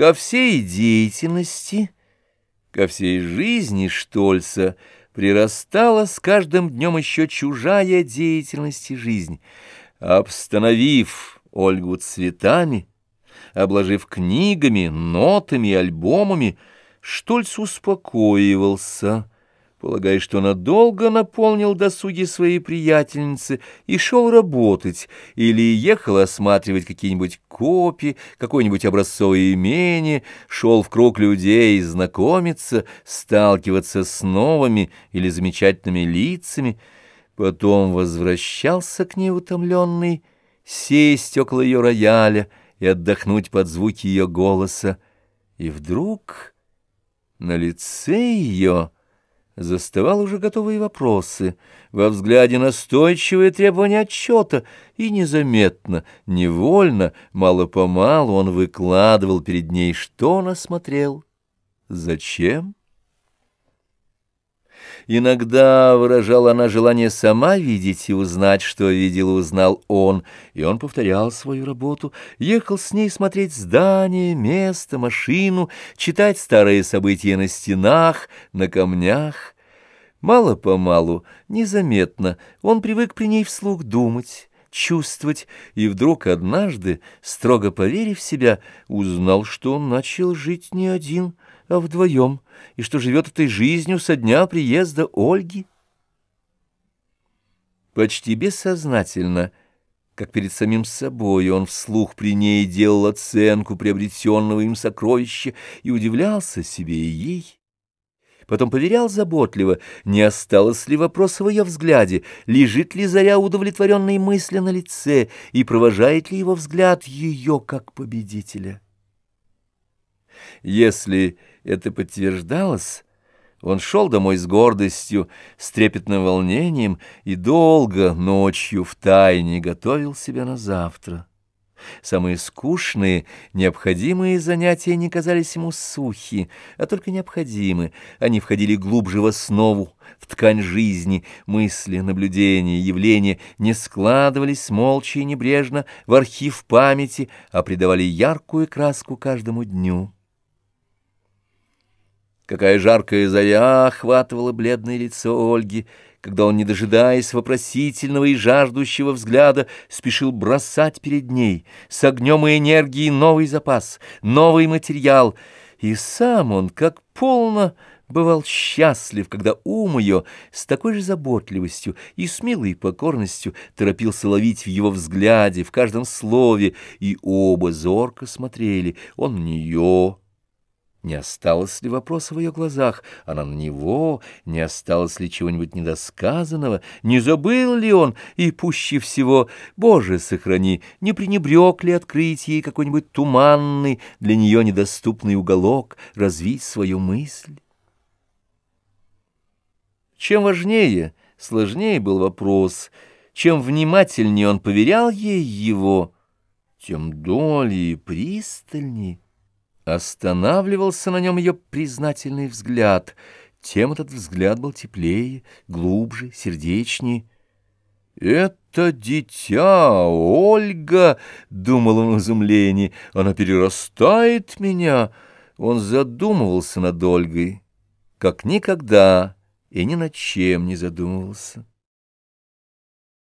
Ко всей деятельности, ко всей жизни Штольца прирастала с каждым днем еще чужая деятельность и жизнь. Обстановив Ольгу цветами, обложив книгами, нотами альбомами, Штольц успокоивался, полагая, что надолго наполнил досуги своей приятельницы и шел работать, или ехал осматривать какие-нибудь копии, какое-нибудь образцовое имение, шел в круг людей знакомиться, сталкиваться с новыми или замечательными лицами, потом возвращался к ней утомленный, сесть около ее рояля и отдохнуть под звуки ее голоса, и вдруг на лице ее заставал уже готовые вопросы, во взгляде настойчивое требование отчета, и незаметно, невольно, мало-помалу он выкладывал перед ней, что он осмотрел, зачем. Иногда выражала она желание сама видеть и узнать, что видел и узнал он, и он повторял свою работу, ехал с ней смотреть здание, место, машину, читать старые события на стенах, на камнях. Мало-помалу, незаметно, он привык при ней вслух думать, чувствовать, и вдруг однажды, строго поверив себя, узнал, что он начал жить не один, а вдвоем, и что живет этой жизнью со дня приезда Ольги. Почти бессознательно, как перед самим собой, он вслух при ней делал оценку приобретенного им сокровища и удивлялся себе и ей. Потом поверял заботливо, не осталось ли вопроса в ее взгляде, лежит ли заря удовлетворенной мысли на лице и провожает ли его взгляд ее как победителя. Если это подтверждалось, он шел домой с гордостью, с трепетным волнением и долго ночью в тайне готовил себя на завтра. Самые скучные, необходимые занятия не казались ему сухи, а только необходимы. Они входили глубже в основу, в ткань жизни, мысли, наблюдения, явления не складывались молча и небрежно в архив памяти, а придавали яркую краску каждому дню. Какая жаркая заря охватывала бледное лицо Ольги, когда он, не дожидаясь вопросительного и жаждущего взгляда, спешил бросать перед ней с огнем и энергией новый запас, новый материал. И сам он, как полно, бывал счастлив, когда ум ее с такой же заботливостью и с милой покорностью торопился ловить в его взгляде, в каждом слове, и оба зорко смотрели, он в нее, не осталось ли вопроса в ее глазах? Она на него? Не осталось ли чего-нибудь недосказанного? Не забыл ли он? И пуще всего, Боже, сохрани, не пренебрег ли открыть ей какой-нибудь туманный, для нее недоступный уголок, развить свою мысль? Чем важнее, сложнее был вопрос, чем внимательнее он поверял ей его, тем долей и пристальнее останавливался на нем ее признательный взгляд, тем этот взгляд был теплее, глубже, сердечнее. «Это дитя, Ольга!» — думал он в изумлении. «Она перерастает меня!» Он задумывался над Ольгой, как никогда и ни над чем не задумывался.